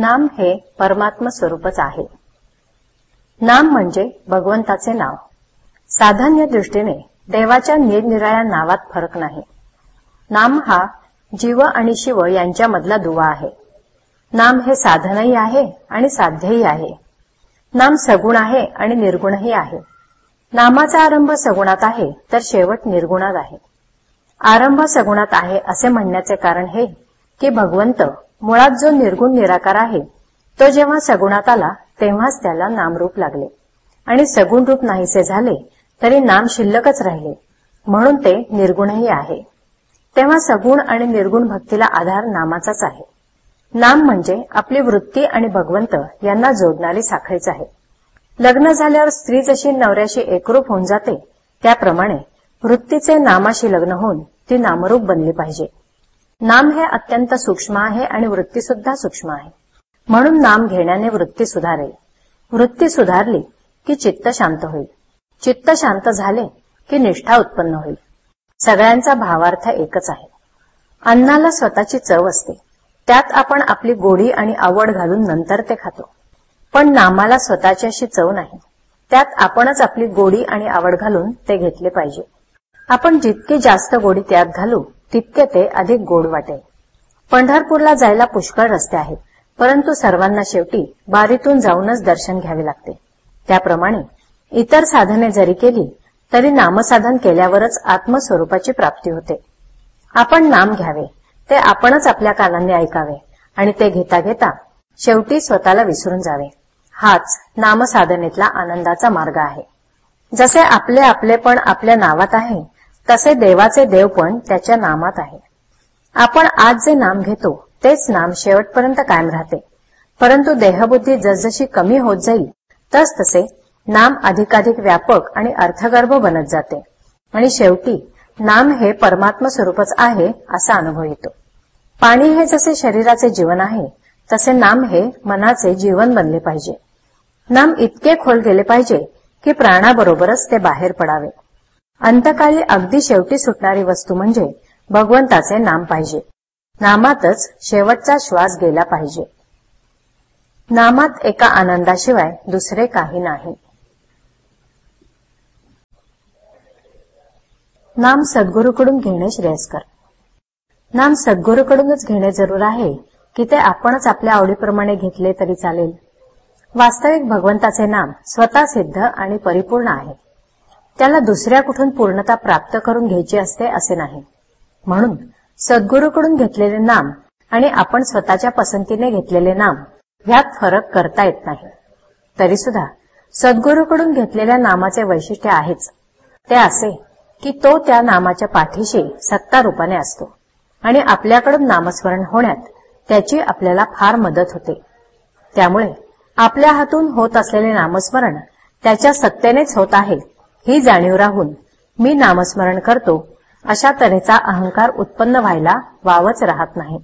नाम हे परमात्म स्वरूपच आहे. नाम म्हणजे भगवंताचे नाव. साधान्य दृष्टीने देवाच्या निरनिराळ्या नावात फरक नाही. नाम हा जीव आणि शिव यांच्यामधला दुवा आहे. नाम हे साधनही आहे आणि साध्यही आहे. नाम सगुण आहे आणि निर्गुणही आहे. नामाचा आरंभ सगुणात आहे तर शेवट निर्गुणात आहे. आरंभ सगुणात आहे असे म्हणण्याचे कारण हे की भगवंत मुळात जो निर्गुण निराकार आहे तो जेव्हा सगुणात आला तेव्हाच त्याला नामरूप लागले. आणि सगुण रूप नाहीसे झाले तरी नाम शिल्लकच राहिले. म्हणून ते निर्गुणही आहे. तेव्हा सगुण आणि निर्गुण भक्तीला आधार नामाचाच आहे. नाम म्हणजे आपली वृत्ती आणि भगवंत यांना जोडणारी साखळीच आहे. लग्न झाल्यावर स्त्री जशी नवऱ्याशी एकरूप होऊन जाते त्याप्रमाणे वृत्तीचे नामाशी लग्न होऊन ती नामरूप बनली पाहिजे. नाम हे अत्यंत सूक्ष्म आहे आणि वृत्ती सुद्धा सूक्ष्म आहे. म्हणून नाम घेण्याने वृत्ती सुधारेल. वृत्ती सुधारली की चित्त शांत होईल. चित्त शांत झाले की निष्ठा उत्पन्न होईल. सगळ्यांचा भावार्थ एकच आहे. अन्नाला स्वतःची चव असते. त्यात आपण आपली गोडी आणि आवड घालून नंतर ते खातो. पण नामाला स्वतःची अशी चव नाही. त्यात आपणच आपली गोडी आणि आवड घालून ते घेतले पाहिजे. आपण जितकी जास्त गोडी त्यात घालू तितके ते अधिक गोड वाटे पंढरपूरला जायला पुष्कळ रस्ते आहेत परंतु सर्वांना शेवटी बारीतून जाऊनच दर्शन घ्यावे लागते. त्याप्रमाणे इतर साधने जरी केली तरी नामसाधन केल्यावरच आत्मस्वरूपाची प्राप्ती होते. आपण नाम घ्यावे ते आपणच आपल्या कानांनी ऐकावे आणि ते घेता घेता शेवटी स्वतःला विसरून जावे. हाच नामसाधनेतला आनंदाचा मार्ग आहे. जसे आपले आपलेपण आपल्या नावात आहे तसे देवाचे देव पण त्याच्या नामात आहे. आपण आज जे नाम घेतो तेच नाम शेवटपर्यंत कायम राहते. परंतु देहबुद्धी जसजशी कमी होत जाईल तस तसे नाम अधिकाधिक व्यापक आणि अर्थगर्भ बनत जाते. आणि शेवटी नाम हे परमात्म स्वरूपच आहे असा अनुभव येतो. पाणी हे जसे शरीराचे जीवन आहे तसे नाम हे मनाचे जीवन बनले पाहिजे. नाम इतके खोल गेले पाहिजे की प्राणाबरोबरच ते बाहेर पडावे. अंतकाली अगदी शेवटी सुटणारी वस्तू म्हणजे भगवंताचे नाम पाहिजे. नामातच शेवटचा श्वास गेला पाहिजे. नामात एका आनंदाशिवाय दुसरे काही नाही. नाम सद्गुरूकडून घेणे श्रेयस्कर. नाम सद्गुरूकडूनच घेणे जरूर आहे की ते आपणच आपल्या आवडीप्रमाणे घेतले तरी चालेल. वास्तविक भगवंताचे नाम स्वतः सिद्ध आणि परिपूर्ण आहे. त्याला दुसऱ्या कुठून पूर्णता प्राप्त करून घ्यायची असते असे नाही. म्हणून सद्गुरूकडून घेतलेले नाम आणि आपण स्वतःच्या पसंतीने घेतलेले नाम ह्यात फरक करता येत नाही. तरी सुद्धा सद्गुरूकडून घेतलेल्या नामाचे वैशिष्ट्य आहेच. ते असे की तो त्या नामाच्या पाठीशी सत्ता रूपाने असतो आणि आपल्याकडून नामस्मरण होण्यात त्याची आपल्याला फार मदत होते. त्यामुळे आपल्या हातून होत असलेले नामस्मरण त्याच्या सत्तेनेच होत आहे. ही जाणीव राहून मी नामस्मरण करतो अशा तऱ्हेचा अहंकार उत्पन्न व्हायला वावच राहत नाही.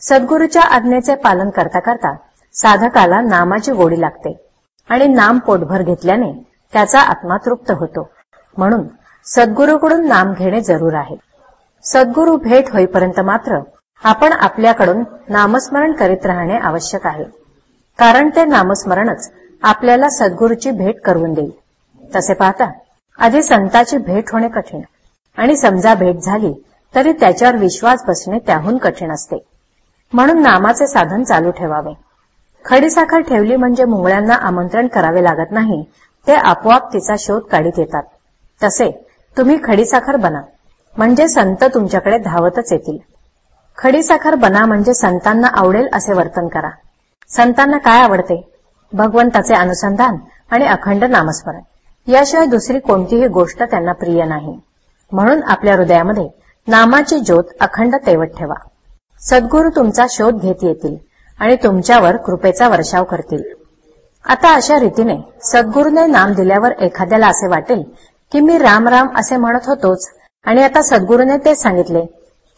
सद्गुरूच्या आज्ञेचे पालन करता करता साधकाला नामाची गोडी लागते आणि नाम पोटभर घेतल्याने त्याचा आत्मा तृप्त होतो. म्हणून सद्गुरूकडून नाम घेणे जरूर आहे. सद्गुरू भेट होईपर्यंत मात्र आपण आपल्याकडून नामस्मरण करीत राहणे आवश्यक आहे. कारण ते नामस्मरणच आपल्याला सद्गुरूची भेट करून देईल. तसे पाहता आधी संताची भेट होणे कठीण. आणि समजा भेट झाली तरी त्याच्यावर विश्वास बसणे त्याहून कठीण असते. म्हणून नामाचे साधन चालू ठेवावे. खडीसाखर ठेवली म्हणजे मुंगळ्यांना आमंत्रण करावे लागत नाही ते आपोआप तिचा शोध काढीत येतात. तसे तुम्ही खडीसाखर बना. म्हणजे संत तुमच्याकडे धावतच येतील. खडीसाखर बना म्हणजे संतांना आवडेल असे वर्तन करा. संतांना काय आवडते? भगवंताचे अनुसंधान आणि अखंड नामस्मरण. याशिवाय दुसरी कोणतीही गोष्ट त्यांना प्रिय नाही. म्हणून आपल्या हृदयामध्ये नामाची ज्योत अखंड तेवत ठेवा. सद्गुरू तुमचा शोध घेत येतील आणि तुमच्यावर कृपेचा वर्षाव करतील. आता अशा रीतीने सद्गुरूने नाम दिल्यावर एखाद्याला असे वाटेल की मी राम राम असे म्हणत होतोच आणि आता सद्गुरूने तेच सांगितले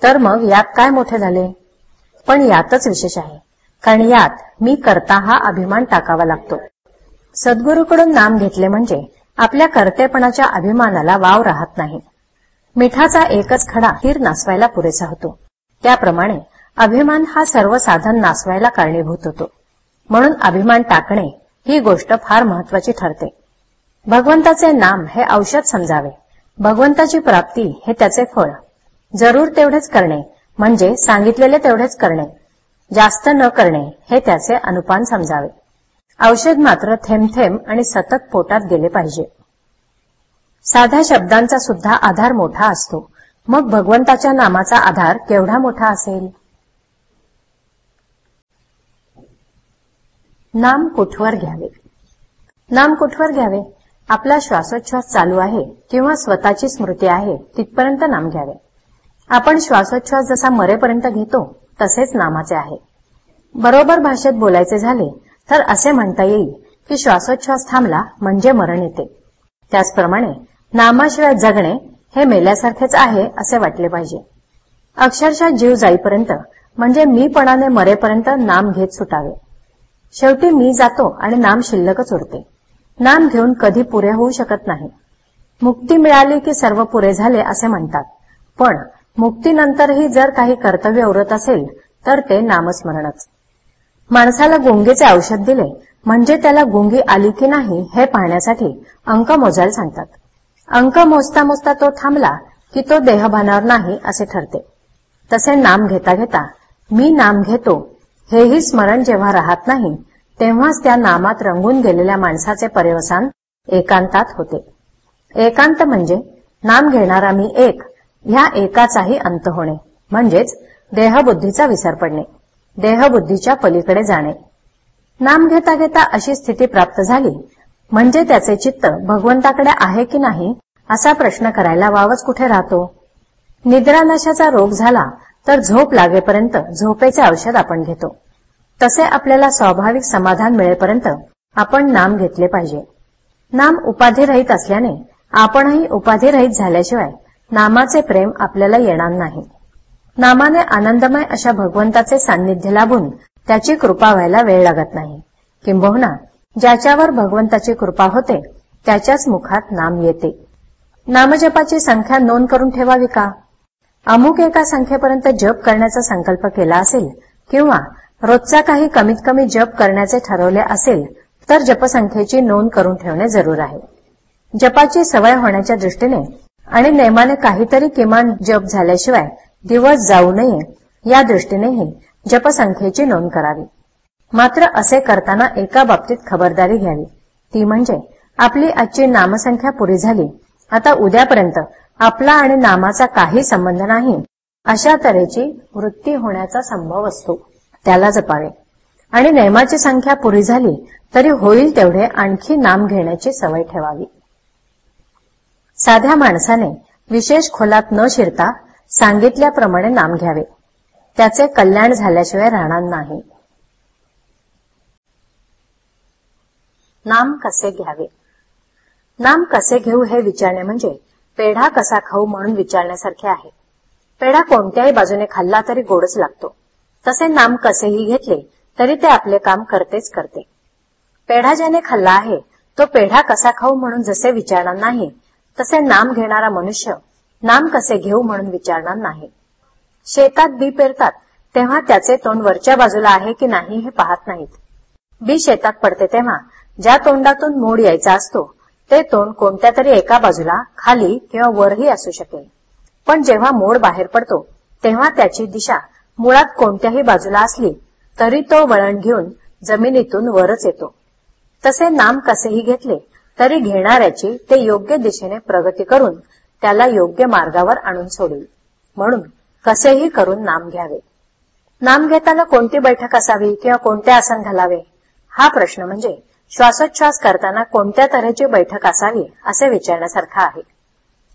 तर मग यात काय मोठे झाले? पण यातच विशेष आहे कारण यात मी करता हा अभिमान टाकावा लागतो. सद्गुरूकडून नाम घेतले म्हणजे आपल्या कर्तेपणाच्या अभिमानाला वाव राहत नाही. मिठाचा एकच खडा तीर नासवायला पुरेसा होतो. त्याप्रमाणे अभिमान हा सर्व साधन नासवायला कारणीभूत होतो. म्हणून अभिमान टाकणे ही गोष्ट फार महत्वाची ठरते. भगवंताचे नाम हे औषध समजावे. भगवंताची प्राप्ती हे त्याचे फळ. जरूर तेवढेच करणे म्हणजे सांगितलेले तेवढेच करणे. जास्त न करणे हे त्याचे अनुपान समजावे. औषध मात्र थेंब थेंब आणि सतत पोटात गेले पाहिजे. साध्या शब्दांचा सुद्धा आधार मोठा असतो. मग भगवंताच्या नामाचा आधार केवढा मोठा असेल? नाम कुठवर घ्यावे? नाम कुठवर घ्यावे? आपला श्वासोच्छ्वास चालू आहे किंवा स्वतःची स्मृती आहे तिथपर्यंत नाम घ्यावे. आपण श्वासोच्छ्वास जसा मरेपर्यंत घेतो तसेच नामाचे आहे. बरोबर भाषेत बोलायचे झाले तर असे म्हणता येईल की श्वासोच्छ्वास थांबला म्हणजे मरण येते. त्याचप्रमाणे नामाशिवाय जगणे हे मेल्यासारखेच आहे असे वाटले पाहिजे. अक्षरशः जीव जाईपर्यंत म्हणजे मीपणाने मरेपर्यंत नाम घेत सुटावे. शेवटी मी जातो आणि नाम शिल्लकच उरते. नाम घेऊन कधी पुरे होऊ शकत नाही. मुक्ती मिळाली की सर्व पुरे झाले असे म्हणतात. पण मुक्तीनंतरही जर काही कर्तव्य उरत असेल तर ते नामस्मरणच. माणसाला गुंगीचे औषध दिले म्हणजे त्याला गुंगी आली की नाही हे पाहण्यासाठी अंक मोजायला सांगतात. अंक मोजता मोजता तो थांबला की तो देहभानावर नाही असे ठरते. तसे नाम घेता घेता मी नाम घेतो हेही स्मरण जेव्हा राहत नाही तेव्हाच त्या नामात रंगून गेलेल्या माणसाचे पर्यवसान एकांतात होते. एकांत म्हणजे नाम घेणारा मी एक ह्या एकाचाही अंत होणे म्हणजेच देहबुद्धीचा विसर पडणे. देहबुद्धीच्या पलीकडे जाणे. नाम घेता घेता अशी स्थिती प्राप्त झाली. म्हणजे त्याचे चित्त भगवंताकडे आहे की नाही असा प्रश्न करायला वावच कुठे राहतो? निद्रानाशाचा रोग झाला तर झोप लागेपर्यंत झोपेचे औषध आपण घेतो. तसे आपल्याला स्वाभाविक समाधान मिळेपर्यंत आपण नाम घेतले पाहिजे. नाम उपाधिरहित असल्याने आपणही उपाधिरहित झाल्याशिवाय नामाचे प्रेम आपल्याला येणार नाही. नामाने आनंदमय अशा भगवंताचे सान्निध्य लाभून त्याची कृपा व्हायला वेळ लागत नाही. किंबहुना ज्याच्यावर भगवंताची कृपा होते त्याच्याच मुखात नाम येते. नामजपाची संख्या नोंद करून ठेवावी का? अमुक एका संख्येपर्यंत जप करण्याचा संकल्प केला असेल किंवा रोजचा काही कमीत कमी जप करण्याचे ठरवले असेल तर जपसंख्येची नोंद करून ठेवणे जरूर आहे. जपाची सवय होण्याच्या दृष्टीने आणि नेमाने काहीतरी किमान जप झाल्याशिवाय दिवस जाऊ नये या दृष्टीनेही जपसंख्येची नोंद करावी. मात्र असे करताना एका बाबतीत खबरदारी घ्यावी. ती म्हणजे आपली आजची नामसंख्या पुरी झाली आता उद्यापर्यंत आपला आणि नामाचा काही संबंध नाही अशा तऱ्हेची वृत्ती होण्याचा संभव असतो. त्याला जपावे. आणि नेमाची संख्या पुरी झाली तरी होईल तेवढे आणखी नाम घेण्याची सवय ठेवावी. साध्या माणसाने विशेष खोलात न शिरता सांगितल्याप्रमाणे नाम घ्यावे. त्याचे कल्याण झाल्याशिवाय राहणार नाही. नाम कसे घ्यावे? नाम कसे घेऊ हे विचारणे म्हणजे पेढा कसा खाऊ म्हणून विचारण्यासारखे आहे. पेढा कोणत्याही बाजूने खाल्ला तरी गोडच लागतो. तसे नाम कसेही घेतले तरी ते आपले काम करतेच करते. पेढा ज्याने खाल्ला आहे तो पेढा कसा खाऊ म्हणून जसे विचारणार नाही तसे नाम घेणारा मनुष्य नाम कसे घेऊ म्हणून विचारणार नाही. शेतात बी पेरतात तेव्हा त्याचे तोंड वरच्या बाजूला आहे की नाही हे पाहत नाहीत. बी शेतात पडते तेव्हा ज्या तोंडातून मोड यायचा असतो ते तोंड कोणत्या तरी एका बाजूला खाली किंवा वरही असू शकेल. पण जेव्हा मोड बाहेर पडतो तेव्हा त्याची दिशा मुळात कोणत्याही बाजूला असली तरी तो वळण घेऊन जमिनीतून वरच येतो. तसे नाम कसेही घेतले तरी घेणाऱ्याची ते योग्य दिशेने प्रगती करून त्याला योग्य मार्गावर आणून सोडेल. म्हणून कसेही करून नाम घ्यावे. नाम घेताना कोणती बैठक असावी किंवा कोणते आसन घालावे? हा प्रश्न म्हणजे श्वासोच्छ्वास करताना कोणत्या तऱ्हेची बैठक असावी असे विचारण्यासारखा आहे.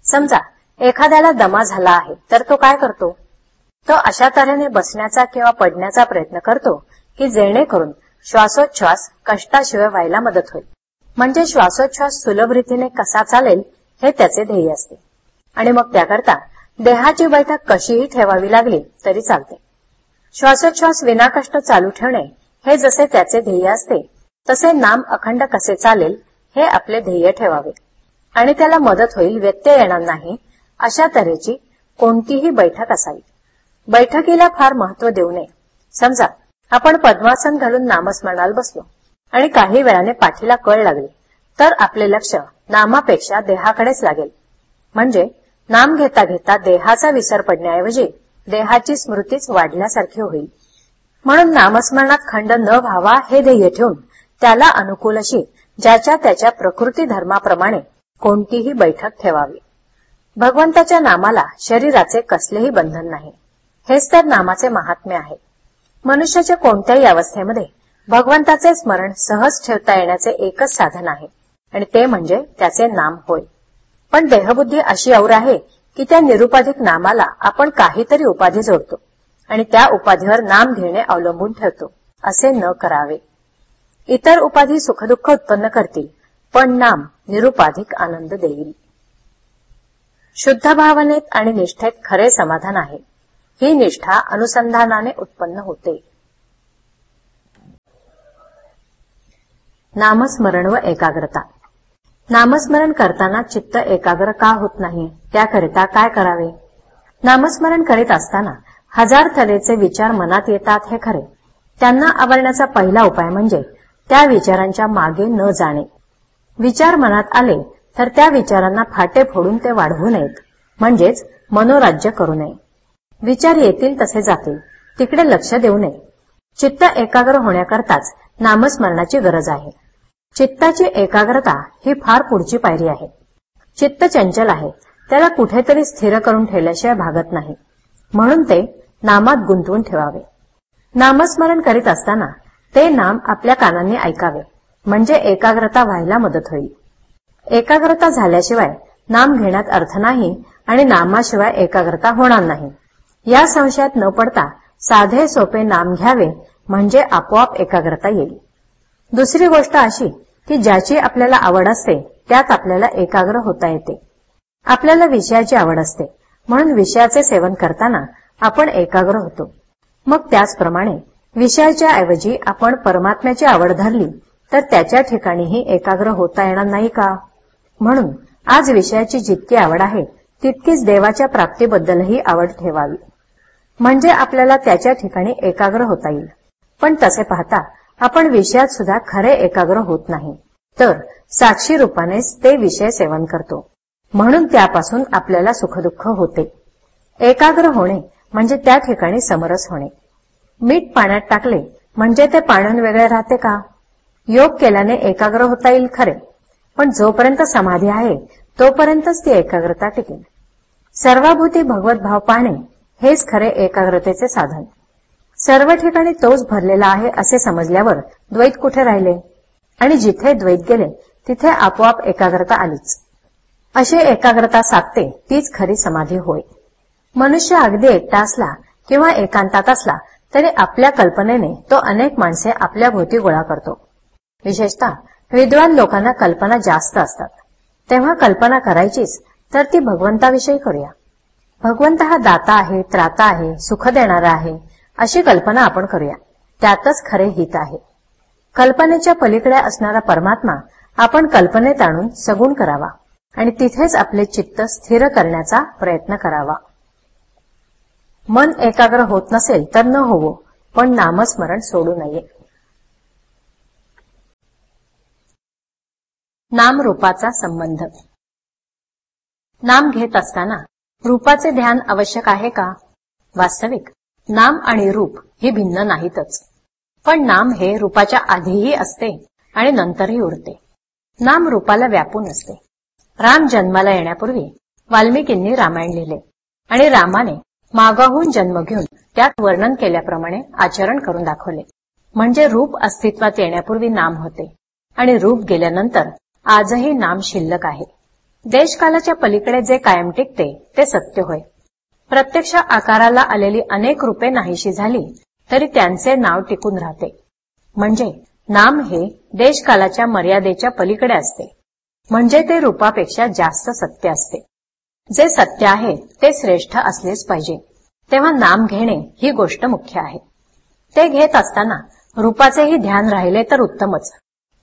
समजा एखाद्याला दमा झाला आहे तर तो काय करतो? तो अशा तऱ्हेने बसण्याचा किंवा पडण्याचा प्रयत्न करतो की जेणेकरून श्वासोच्छ्वास कष्टाशिवाय व्हायला मदत होईल. म्हणजे श्वासोच्छ्वास सुलभ रीतीने कसा चालेल हे त्याचे ध्येय असते. आणि मग त्याकरता देहाची बैठक कशीही ठेवावी लागली तरी चालते. श्वासोच्छ्वास विनाकष्ट चालू ठेवणे हे जसे त्याचे ध्येय असते तसे नाम अखंड कसे चालेल हे आपले ध्येय ठेवावे. आणि त्याला मदत होईल व्यत्यय येणार नाही अशा तऱ्हेची कोणतीही बैठक असावी. बैठकीला फार महत्त्व देऊ नये. समजा आपण पद्मासन घालून नामस्मरणाला बसलो आणि काही वेळाने पाठीला कळ लागली तर आपले लक्ष नामापेक्षा देहाकडेच लागेल. म्हणजे नाम घेता घेता देहाचा विसर पडण्याऐवजी देहाची स्मृतीच वाढल्यासारखी होईल. म्हणून नामस्मरणात खंड न व्हावा हे ध्येय ठेवून त्याला अनुकूल अशी ज्याच्या त्याच्या प्रकृती धर्माप्रमाणे कोणतीही बैठक ठेवावी. भगवंताच्या नामाला शरीराचे कसलेही बंधन नाही. हेच तर नामाचे महात्म्य आहे. मनुष्याच्या कोणत्याही अवस्थेमध्ये भगवंताचे स्मरण सहज ठेवता येण्याचे एकच साधन आहे. आणि ते म्हणजे त्याचे नाम होय. पण देहबुद्धी अशी और आहे की त्या निरुपाधिक नामाला आपण काहीतरी उपाधी जोडतो आणि त्या उपाधीवर नाम घेणे अवलंबून ठेवतो असे न करावे. इतर उपाधी सुखदुःख उत्पन्न करतील पण नाम निरुपाधिक आनंद देईल. शुद्ध भावनेत आणि निष्ठेत खरे समाधान आहे. ही निष्ठा अनुसंधानाने उत्पन्न होते. नामस्मरण व एकाग्रता. नामस्मरण करताना चित्त एकाग्र का होत नाही? त्याकरिता काय करावे? नामस्मरण करीत असताना हजार तऱ्हेचे विचार मनात येतात हे खरे. त्यांना आवरण्याचा पहिला उपाय म्हणजे त्या विचारांच्या मागे न जाणे. विचार मनात आले तर त्या विचारांना फाटे फोडून ते वाढवू नयेत. म्हणजेच मनोराज्य करू नये. विचार येतील तसे जातील. तिकडे लक्ष देऊ नये. चित्त एकाग्र होण्याकरताच नामस्मरणाची गरज आहे. चित्ताची एकाग्रता ही फार पुढची पायरी आहे. चित्त चंचल आहे. त्याला कुठेतरी स्थिर करून ठेवल्याशिवाय भागत नाही. म्हणून ते नामात गुंतवून ठेवावे. नामस्मरण करीत असताना ते नाम आपल्या कानांनी ऐकावे. म्हणजे एकाग्रता व्हायला मदत होईल. एकाग्रता झाल्याशिवाय नाम घेण्यात अर्थ नाही आणि नामाशिवाय एकाग्रता होणार नाही. या संशयात न पडता साधे सोपे नाम घ्यावे म्हणजे आपोआप एकाग्रता येईल. दुसरी गोष्ट अशी की ज्याची आपल्याला आवड असते त्यात आपल्याला एकाग्र होता येते. आपल्याला विषयाची आवड असते. म्हणून विषयाचे सेवन करताना आपण एकाग्र होतो. मग त्याचप्रमाणे विषयाच्या ऐवजी आपण परमात्म्याची आवड धरली तर त्याच्या ठिकाणीही एकाग्र होता येणार नाही का? म्हणून आज विषयाची जितकी आवड आहे तितकीच देवाच्या प्राप्तीबद्दलही आवड ठेवावी. म्हणजे आपल्याला त्याच्या ठिकाणी एकाग्र होता येईल. पण तसे पाहता आपण विषयात सुद्धा खरे एकाग्र होत नाही. तर साक्षी रूपानेच ते विषय सेवन करतो. म्हणून त्यापासून आपल्याला सुखदुःख होते. एकाग्र होणे म्हणजे त्या ठिकाणी समरस होणे. मीठ पाण्यात टाकले म्हणजे ते पाण्यान वेगळे राहते का? योग केल्याने एकाग्र होता येईल खरे. पण जोपर्यंत समाधी आहे तोपर्यंतच ती एकाग्रता टिकेल. सर्वाभूती भगवत भाव पाहणे हेच खरे एकाग्रतेचे साधन. सर्व ठिकाणी तोच भरलेला आहे असे समजल्यावर द्वैत कुठे राहिले? आणि जिथे द्वैत गेले तिथे आपोआप एकाग्रता आलीच. अशी एकाग्रता साधते तीच खरी समाधी होय. मनुष्य अगदी एकटा असला किंवा एकांतात असला तरी आपल्या कल्पनेने तो अनेक माणसे आपल्या भोवती गोळा करतो. विशेषतः विद्वान लोकांना कल्पना जास्त असतात. तेव्हा कल्पना करायचीच तर ती भगवंताविषयी करूया. भगवंत हा दाता आहे त्राता आहे सुख देणारा आहे अशी कल्पना आपण करूया. त्यातच खरे हित आहे. कल्पनेच्या पलीकडे असणारा परमात्मा आपण कल्पनेत आणून सगुण करावा आणि तिथेच आपले चित्त स्थिर करण्याचा प्रयत्न करावा. मन एकाग्र होत नसेल तर न होवो पण नामस्मरण सोडू नये. नाम रूपाचा संबंध. नाम घेत असताना रूपाचे ध्यान आवश्यक आहे का? वास्तविक. नाम आणि रूप ही भिन्न नाहीतच. पण नाम हे रूपाच्या आधीही असते आणि नंतरही उरते. नाम रूपाला व्यापून असते. राम जन्माला येण्यापूर्वी वाल्मिकींनी रामायण लिहिले आणि रामाने मागाहून जन्म घेऊन त्यात वर्णन केल्याप्रमाणे आचरण करून दाखवले. म्हणजे रूप अस्तित्वात येण्यापूर्वी नाम होते आणि रूप गेल्यानंतर आजही नाम शिल्लक आहे. देशकालाच्या पलीकडे जे कायम टिकते ते सत्य होय. प्रत्यक्ष आकाराला आलेली अनेक रूपे नाहीशी झाली तरी त्यांचे नाव टिकून राहते. म्हणजे नाम हे देशकालाच्या मर्यादेच्या पलीकडे असते. म्हणजे ते रूपापेक्षा जास्त सत्य असते. जे सत्य आहे ते श्रेष्ठ असलेच पाहिजे. तेव्हा नाम घेणे ही गोष्ट मुख्य आहे. ते घेत असताना रूपाचेही ध्यान राहिले तर उत्तमच.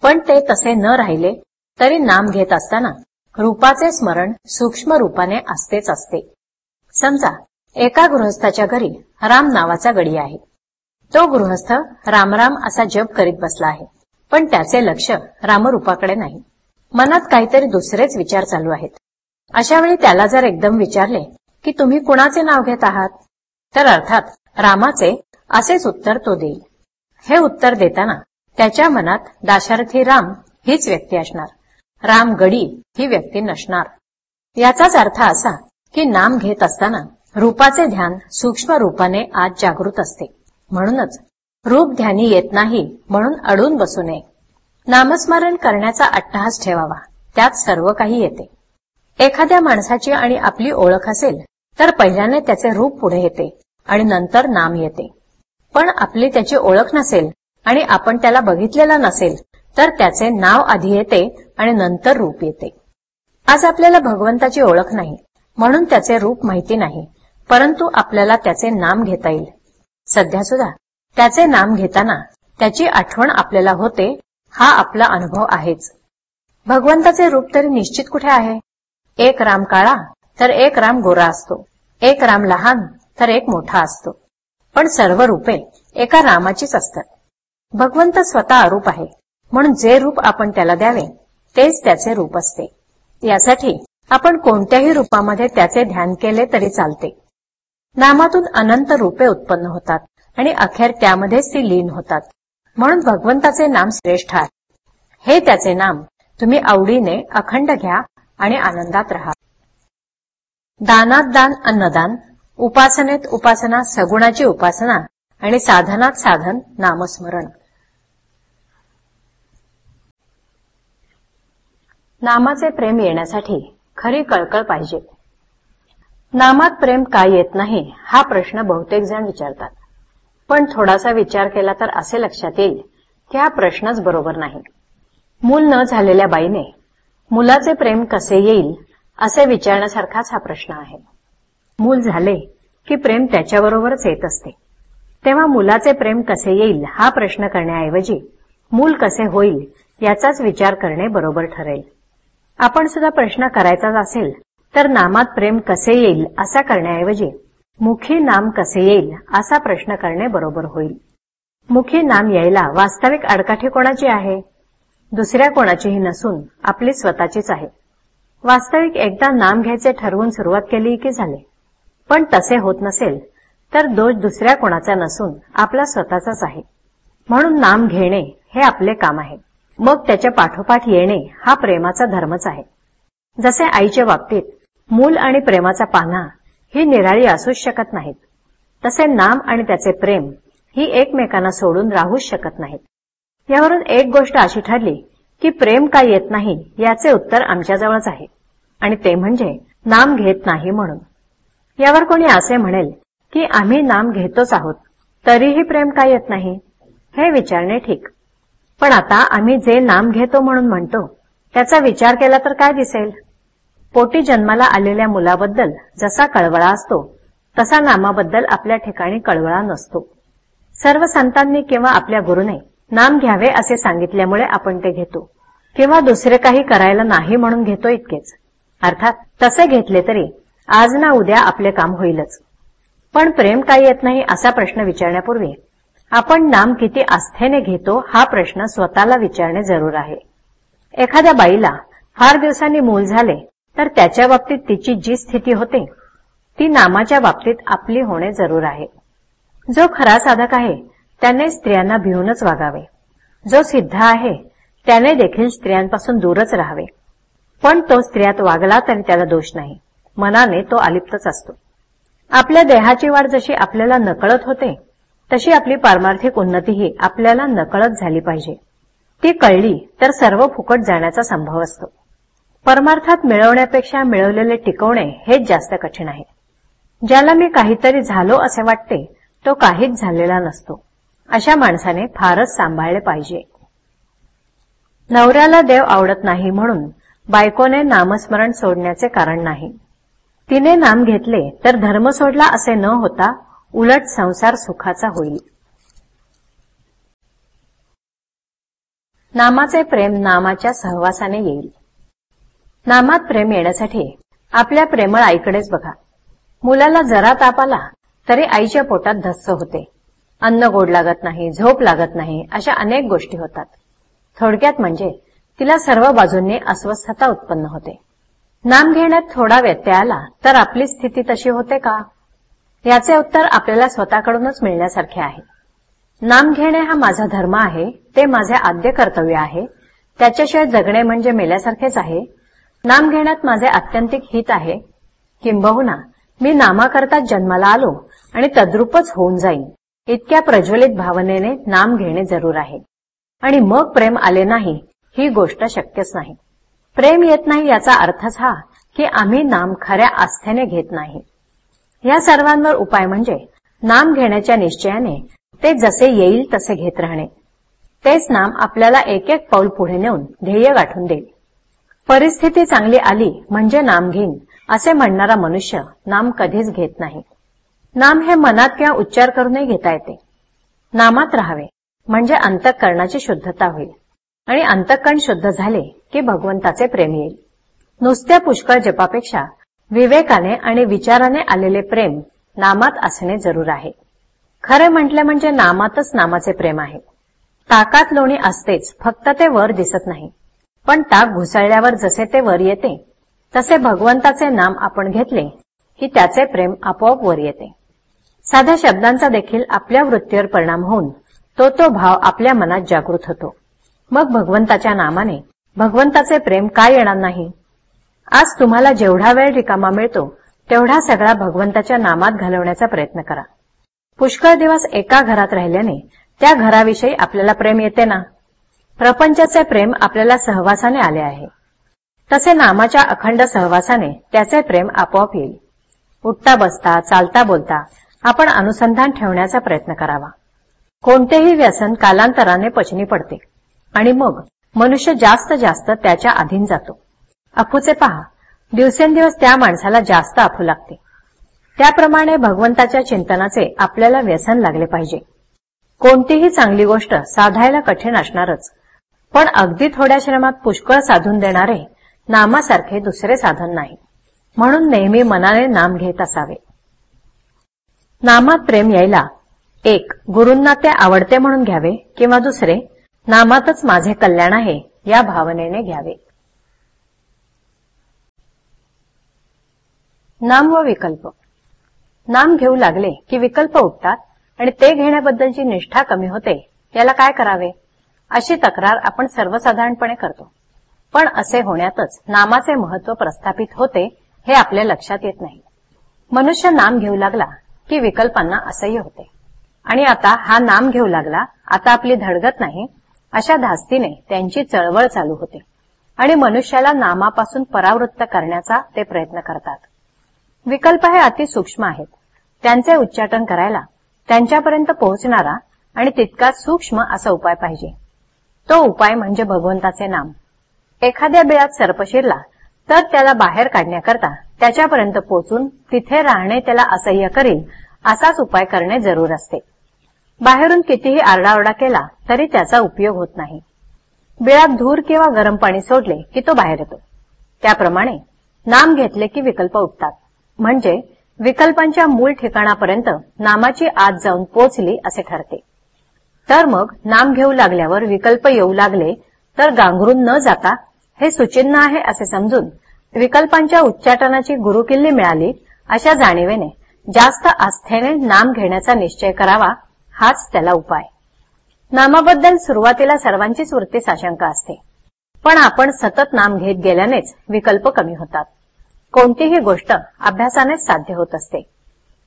पण ते तसे न राहिले तरी नाम घेत असताना रूपाचे स्मरण सूक्ष्म रूपाने असतेच असते. समजा एका गृहस्थाच्या घरी राम नावाचा गडी आहे. तो गृहस्थ रामराम असा जप करीत बसला आहे पण त्याचे लक्ष रामरूपाकडे नाही. मनात काहीतरी दुसरेच विचार चालू आहेत. अशा वेळी त्याला जर एकदम विचारले की तुम्ही कुणाचे नाव घेत आहात? तर अर्थात रामाचे असेच उत्तर तो देईल. हे उत्तर देताना त्याच्या मनात दाशार्थी राम हीच व्यक्ती असणार. राम गडी ही व्यक्ती नसणार. याचाच अर्थ असा की नाम घेत असताना रूपाचे ध्यान सूक्ष्म रूपाने आज जागृत असते. म्हणूनच रूप ध्यानी येत नाही म्हणून अडून बसू नये. नामस्मरण करण्याचा अट्टहास ठेवावा. त्यात सर्व काही येते. एखाद्या माणसाची आणि आपली ओळख असेल तर पहिल्याने त्याचे रूप पुढे येते आणि नंतर नाम येते. पण आपली त्याची ओळख नसेल आणि आपण त्याला बघितलेला नसेल तर त्याचे नाव आधी येते आणि नंतर रूप येते. आज आपल्याला भगवंताची ओळख नाही म्हणून त्याचे रूप माहिती नाही परंतु आपल्याला त्याचे नाम घेता येईल. सध्या सुद्धा त्याचे नाम घेताना त्याची आठवण आपल्याला होते हा आपला अनुभव आहेच. भगवंताचे रूप तरी निश्चित कुठे आहे? एक राम काळा तर एक राम गोरा असतो. एक राम लहान तर एक मोठा असतो. पण सर्व रूपे एका रामाचीच असतात. भगवंत स्वतः अरूप आहे म्हणून जे रूप आपण त्याला द्यावे तेच त्याचे रूप असते. यासाठी आपण कोणत्याही रूपामध्ये त्याचे ध्यान केले तरी चालते. नामातून अनंत रूपे उत्पन्न होतात आणि अखेर त्यामध्येच ती लीन होतात. म्हणून भगवंताचे नाम श्रेष्ठ आहे. हे त्याचे नाम तुम्ही आवडीने अखंड घ्या आणि आनंदात राहा. दानात दान अन्नदान उपासनेत उपासना सगुणाची उपासना आणि साधनात साधन नामस्मरण. नामाचे प्रेम येण्यासाठी खरी कळकळ पाहिजे. नामात प्रेम का येत नाही हा प्रश्न बहुतेक जण विचारतात. पण थोडासा विचार केला तर असे लक्षात येईल की हा प्रश्नच बरोबर नाही. मूल न झालेल्या बाईने मुलाचे प्रेम कसे येईल असे विचारण्यासारखाच हा प्रश्न आहे. मूल झाले की प्रेम त्याच्याबरोबरच येत असते. तेव्हा मुलाचे प्रेम कसे येईल हा प्रश्न करण्याऐवजी मूल कसे होईल याचाच विचार करणे बरोबर ठरेल. आपण सुद्धा प्रश्न करायचाच असेल तर नामात प्रेम कसे येईल असा करण्याऐवजी मुखी नाम कसे येईल असा प्रश्न करणे बरोबर होईल. मुखी नाम यायला वास्तविक अडकाठी कोणाची आहे? दुसऱ्या कोणाचीही नसून आपली स्वतःचीच आहे. वास्तविक एकदा नाम घ्यायचे ठरवून सुरुवात केली की झाले. पण तसे होत नसेल तर दोष दुसऱ्या कोणाचा नसून आपला स्वतःचाच आहे. म्हणून नाम घेणे हे आपले काम आहे. मग त्याच्या पाठोपाठ येणे हा प्रेमाचा धर्मच आहे. जसे आईच्या बाबतीत मूल आणि प्रेमाचा पाना ही निराळी असूच शकत नाहीत. तसे नाम आणि त्याचे प्रेम ही एकमेकांना सोडून राहूच शकत नाहीत. यावरून एक गोष्ट अशी ठरली की प्रेम का येत नाही याचे उत्तर आमच्याजवळच आहे. आणि ते म्हणजे नाम घेत नाही म्हणून. यावर कोणी असे म्हणेल की आम्ही नाम घेतोच आहोत तरीही प्रेम का येत नाही? हे विचारणे ठीक. पण आता आम्ही जे नाम घेतो म्हणून म्हणतो त्याचा विचार केला तर काय दिसेल? पोटी जन्माला आलेल्या मुलाबद्दल जसा कळवळा असतो तसा नामाबद्दल आपल्या ठिकाणी कळवळा नसतो. सर्व संतांनी किंवा आपल्या गुरुने नाम घ्यावे असे सांगितल्यामुळे आपण ते घेतो किंवा दुसरे काही करायला नाही म्हणून घेतो इतकेच. अर्थात तसे घेतले तरी आज ना उद्या आपले काम होईलच. पण प्रेम काय येत नाही असा प्रश्न विचारण्यापूर्वी आपण नाम किती आस्थेने घेतो हा प्रश्न स्वतःला विचारणे जरूर आहे. एखाद्या बाईला फार दिवसांनी मूल झाले तर त्याच्या बाबतीत तिची जी स्थिती होते ती नामाच्या बाबतीत आपली होणे जरूर आहे. जो खरा साधक आहे त्याने स्त्रियांना भिवूनच वागावे. जो सिद्ध आहे त्याने देखील स्त्रियांपासून दूरच राहावे. पण तो स्त्रियात वागला तरी त्याला दोष नाही. मनाने तो अलिप्तच असतो. आपल्या देहाची वाढ जशी आपल्याला नकळत होते तशी आपली पारमार्थिक उन्नतीही आपल्याला नकळत झाली पाहिजे. ती कळली तर सर्व फुकट जाण्याचा संभव असतो. परमार्थात मिळवण्यापेक्षा मिळवलेले टिकवणे हेच जास्त कठीण आहे. ज्याला मी काहीतरी झालो असे वाटते तो काहीच झालेला नसतो. अशा माणसाने फारच सांभाळले पाहिजे. नवऱ्याला देव आवडत नाही म्हणून बायकोने नामस्मरण सोडण्याचे कारण नाही. तिने नाम घेतले तर धर्म सोडला असे न होता उलट संसार सुखाचा होईल. नामाचे प्रेम नामाच्या सहवासाने येईल. नामात प्रेम येण्यासाठी आपल्या प्रेमळ आईकडेच बघा. मुलाला जरा ताप आला तरी आईच्या पोटात धस्स होते. अन्न गोड लागत नाही झोप लागत नाही अशा अनेक गोष्टी होतात. थोडक्यात म्हणजे तिला सर्व बाजूंनी अस्वस्थता उत्पन्न होते. नाम घेण्यात थोडा व्यत्यय आला तर आपली स्थिती तशी होते का? याचे उत्तर आपल्याला स्वतःकडूनच मिळण्यासारखे आहे. नाम घेणे हा माझा धर्म आहे ते माझे आद्य कर्तव्य आहे त्याच्याशिवाय जगणे म्हणजे मेल्यासारखेच आहे. नाम घेण्यात माझे आत्यंतिक हित आहे किंबहुना मी नामाकरता जन्माला आलो आणि तद्रूपच होऊन जाईन. इतक्या प्रज्वलित भावनेने नाम घेणे जरूर आहे. आणि मग प्रेम आले नाही ही गोष्ट शक्यच नाही. प्रेम येत नाही याचा अर्थच हा की आम्ही नाम खऱ्या आस्थेने घेत नाही. या सर्वांवर उपाय म्हणजे नाम घेण्याच्या निश्चयाने ते जसे येईल तसे घेत राहणे. तेच नाम आपल्याला एक एक पाऊल पुढे नेऊन ध्येय गाठून देईल. परिस्थिती चांगली आली म्हणजे नाम घेईन असे म्हणणारा मनुष्य नाम कधीच घेत नाही. नाम हे मनात किंवा उच्चार करूनही घेता येते. नामात राहावे म्हणजे अंतःकरणाची शुद्धता होईल. आणि अंतःकरण शुद्ध झाले की भगवंताचे प्रेम येईल. नुसत्या पुष्कळ जपापेक्षा विवेकाने आणि विचाराने आलेले प्रेम नामात असणे जरूर आहे. खरे म्हटले म्हणजे नामातच नामाचे प्रेम आहे. ताकात लोणी असतेच फक्त ते वर दिसत नाही. पण ताक घुसळल्यावर जसे ते वर येते तसे भगवंताचे नाम आपण घेतले की त्याचे प्रेम आपोआप वर येते. साध्या शब्दांचा देखील आपल्या वृत्तीवर परिणाम होऊन तो तो भाव आपल्या मनात जागृत होतो. मग भगवंताच्या नामाने भगवंताचे प्रेम काय येणार नाही? आज तुम्हाला जेवढा वेळ रिकामा मिळतो तेवढा सगळा भगवंताच्या नामात घालवण्याचा प्रयत्न करा. पुष्कळ दिवस एका घरात राहिल्याने त्या घराविषयी आपल्याला प्रेम येते ना? प्रपंचाचे प्रेम आपल्याला सहवासाने आले आहे. तसे नामाच्या अखंड सहवासाने त्याचे प्रेम आपोआप येईल. उठता बसता चालता बोलता आपण अनुसंधान ठेवण्याचा प्रयत्न करावा. कोणतेही व्यसन कालांतराने पचनी पडते आणि मग मनुष्य जास्त जास्त त्याच्या अधीन जातो. अफूचे पहा. दिवसेंदिवस त्या माणसाला जास्त अफू लागते. त्याप्रमाणे भगवंताच्या चिंतनाचे आपल्याला व्यसन लागले पाहिजे. कोणतीही चांगली गोष्ट साधायला कठीण असणारच. पण अगदी थोड्या श्रमात पुष्कळ साधून देणारे नामासारखे दुसरे साधन नाही. म्हणून नेहमी मनाने नाम घेत असावे. नामात प्रेम यायला एक गुरूंना ते आवडते म्हणून घ्यावे किंवा दुसरे नामातच माझे कल्याण आहे या भावनेने घ्यावे. नाम व विकल्प. नाम घेऊ लागले की विकल्प उठतात आणि ते घेण्याबद्दलची निष्ठा कमी होते. याला काय करावे? अशी तक्रार आपण सर्वसाधारणपणे करतो. पण असे होण्यातच नामाचे महत्त्व प्रस्थापित होते हे आपल्या लक्षात येत नाही. मनुष्य नाम घेऊ लागला की विकल्पांना असह्य होते. आणि आता हा नाम घेऊ लागला आता आपली धडगत नाही अशा धास्तीने त्यांची चळवळ चालू होते. आणि मनुष्याला नामापासून परावृत्त करण्याचा ते प्रयत्न करतात. विकल्प हे अतिसूक्ष्म आहेत. त्यांचे उच्चाटन करायला त्यांच्यापर्यंत पोहोचणारा आणि तितकाच सूक्ष्म असा उपाय पाहिजे. तो उपाय म्हणजे भगवंताचे नाम. एखाद्या बिळात सर्प शिरला तर त्याला बाहेर काढण्याकरता त्याच्यापर्यंत पोचून तिथे राहणे त्याला असह्य करील असाच उपाय करणे जरूर असते. बाहेरून कितीही आरडाओरडा केला तरी त्याचा उपयोग होत नाही. बिळात धूर किंवा गरम पाणी सोडले की तो बाहेर येतो. त्याप्रमाणे नाम घेतले की विकल्प उठतात. म्हणजे विकल्पांच्या मूळ ठिकाणापर्यंत नामाची आत जाऊन पोचली असे ठरते. तर मग नाम घेऊ लागल्यावर विकल्प येऊ लागले तर गांगरून न जाता हे सुचिन्ह आहे असे समजून विकल्पांच्या उच्चाटनाची गुरुकिल्ली मिळाली अशा जाणीवेने जास्त आस्थेने नाम घेण्याचा निश्चय करावा हाच त्याला उपाय. नामाबद्दल सुरुवातीला सर्वांचीच वृत्ती साशंका असते. पण आपण सतत नाम घेत गेल्यानेच विकल्प कमी होतात. कोणतीही गोष्ट अभ्यासानेच साध्य होत असते.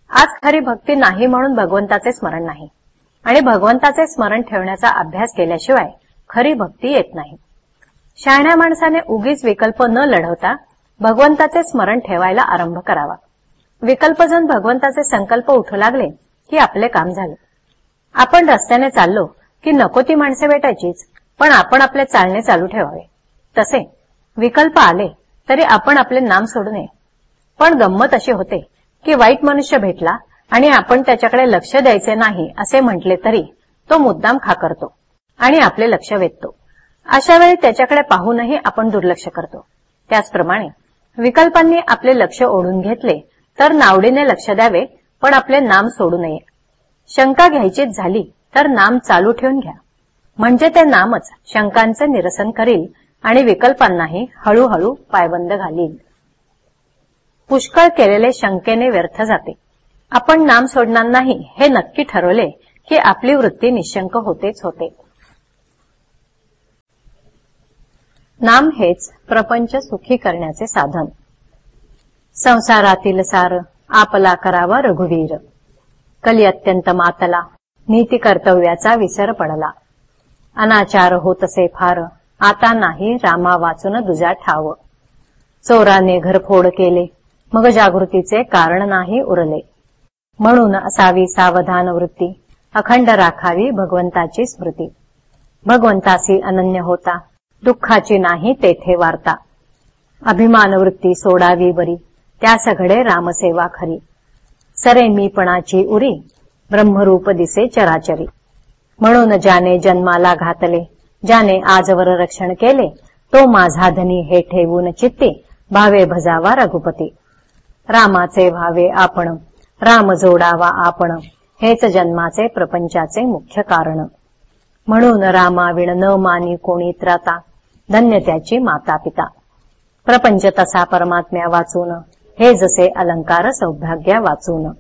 आज खरी भक्ती नाही म्हणून भगवंताचे स्मरण नाही. आणि भगवंताचे स्मरण ठेवण्याचा अभ्यास केल्याशिवाय खरी भक्ती येत नाही. शहाण्या माणसाने उगीच विकल्प न लढवता भगवंताचे स्मरण ठेवायला आरंभ करावा. विकल्पजन भगवंताचे संकल्प उठू लागले की आपले काम झाले. आपण रस्त्याने चाललो की नको ती माणसे भेटायचीच पण आपण आपले चालणे चालू ठेवावे. तसे विकल्प आले तरी आपण आपले नाम सोडू नये. पण गंमत अशी होते की वाईट मनुष्य भेटला आणि आपण त्याच्याकडे लक्ष द्यायचे नाही असे म्हटले तरी तो मुद्दाम खाकरतो आणि आपले लक्ष वेधतो. अशा वेळी त्याच्याकडे पाहूनही आपण दुर्लक्ष करतो. त्याचप्रमाणे विकल्पांनी आपले लक्ष ओढून घेतले तर नावडीने लक्ष द्यावे पण आपले नाम सोडू नये. शंका घ्यायचीच झाली तर नाम चालू ठेवून घ्या. म्हणजे ते नामच शंकांचे निरसन करील आणि विकल्पांनाही हळूहळू पायबंद घालील पुष्कळ केलेले शंकेने व्यर्थ जाते. आपण नाम सोडणार नाही हे नक्की ठरवले की आपली वृत्ती निशंक होतेच होते. नाम हेच प्रपंच सुखी करण्याचे साधन. संसारातील सार आपला करावा रघुवीर. कली अत्यंत मातला नीती कर्तव्याचा विसर पडला. अनाचार होतसे फार आता नाही रामा वाचून दुजा ठाव. चोराने घरफोड केले मग जागृतीचे कारण नाही उरले. म्हणून असावी सावधान वृत्ती अखंड राखावी भगवंताची स्मृती. भगवंतासी अनन्य होता दुःखाची नाही तेथे वार्ता. अभिमान वृत्ती सोडावी बरी त्या सगळे रामसेवा खरी. सरे मीपणाची उरी ब्रह्मरूप दिसे चराचरी. म्हणून ज्याने जन्माला घातले ज्याने आजवर रक्षण केले तो माझा धनी हे ठेवून चित्ते भावे भजावा रघुपती. रामाचे भावे आपण राम जोडावा आपण हेच जन्माचे प्रपंचाचे मुख्य कारण. म्हणून रामाविण न मानी कोणी त्राता धन्य त्याची माता पिता प्रपंच तसा परमात्म्या वाचून हे जसे अलंकार सौभाग्या वाचून.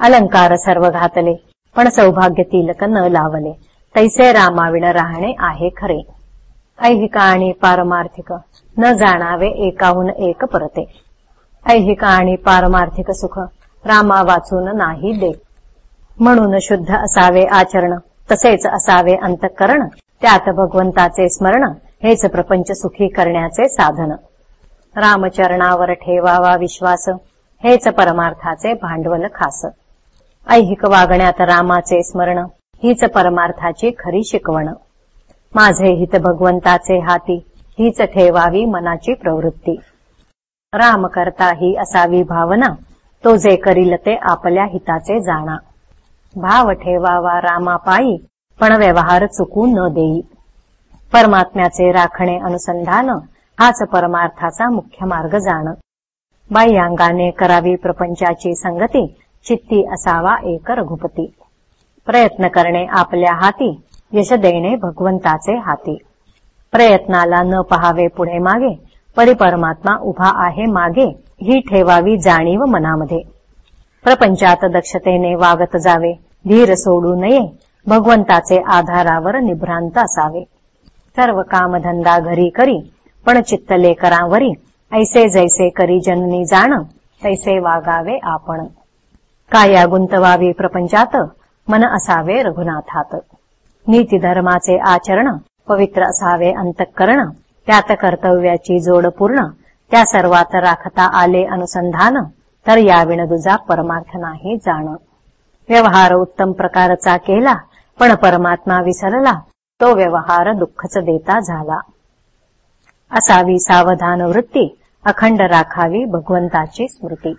अलंकार सर्व घातले पण सौभाग्य तिलक न लावले. तैसे रामाविण राहणे आहे खरे. ऐहिकाणी आणि पारमार्थिक न जाणावे एकाहून एक परते. ऐहिकाणी आणि पारमार्थिक सुख रामा वाचून नाही दे म्हणून शुद्ध असावे आचरण तसेच असावे अंतकरण त्यात भगवंताचे स्मरण हेच प्रपंच सुखी करण्याचे साधन. रामचरणावर ठेवावा विश्वास हेच परमार्थाचे भांडवल खास. ऐहिक वागण्यात रामाचे स्मरण हीच परमार्थाची खरी शिकवण. माझे हित भगवंताचे हाती हीच ठेवावी मनाची प्रवृत्ती. राम करता ही असावी भावना तो जे करील ते आपल्या हिताचे जाणा. भाव ठेवावा रामापायी पण व्यवहार चुकू न देई. परमात्म्याचे राखणे अनुसंधान हाच परमार्थाचा मुख्य मार्ग जाण. बाह्यांगाने करावी प्रपंचाची संगती चित्ती असावा एक रघुपती. प्रयत्न करणे आपल्या हाती यश देणे भगवंताचे हाती. प्रयत्नाला न पहावे पुढे मागे परिपरमात्मा उभा आहे मागे ही ठेवावी जाणीव मनामध्ये. प्रपंचात दक्षतेने वागत जावे धीर सोडू नये भगवंताचे आधारावर निभ्रांत असावे. सर्व कामधंदा घरी करी पण चित्त लेकरांवरी ऐसे जैसे करी जननी जाण तैसे वागावे आपण. काया गुंतवावी प्रपंचात? मन असावे रघुनाथात. नीती धर्माचे आचरण पवित्र असावे अंतःकरण त्यात कर्तव्याची जोड पूर्ण त्या सर्वात राखता आले अनुसंधान तर याविण दुजा परमार्थ नाही जाण. व्यवहार उत्तम प्रकारचा केला पण परमात्मा विसरला तो व्यवहार दुःखच देता झाला. असावी सावधान वृत्ती अखंड राखावी भगवंताची स्मृती.